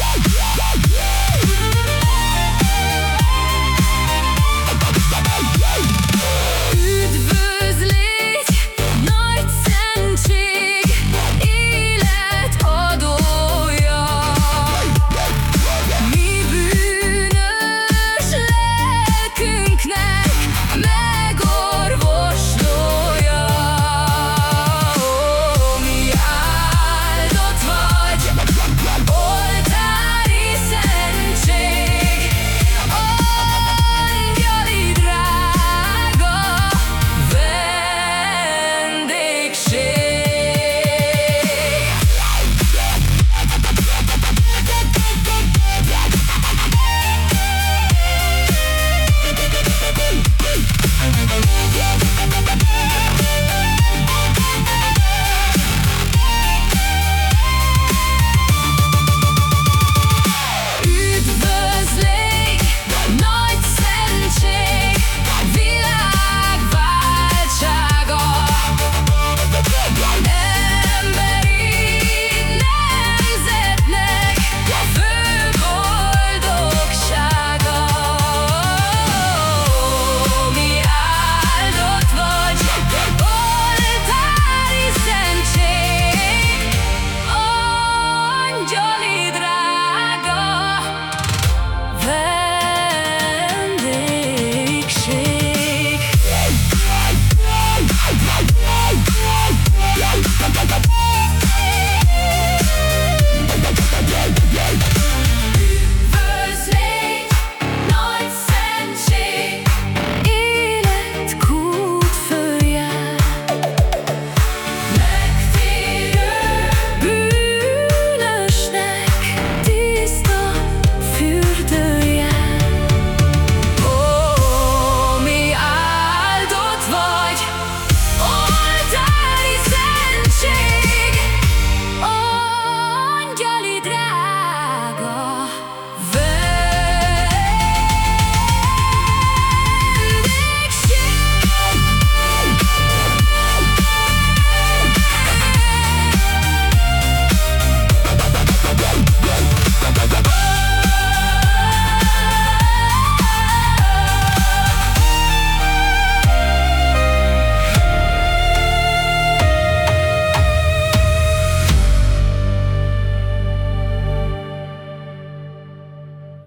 Yeah, yeah, yeah.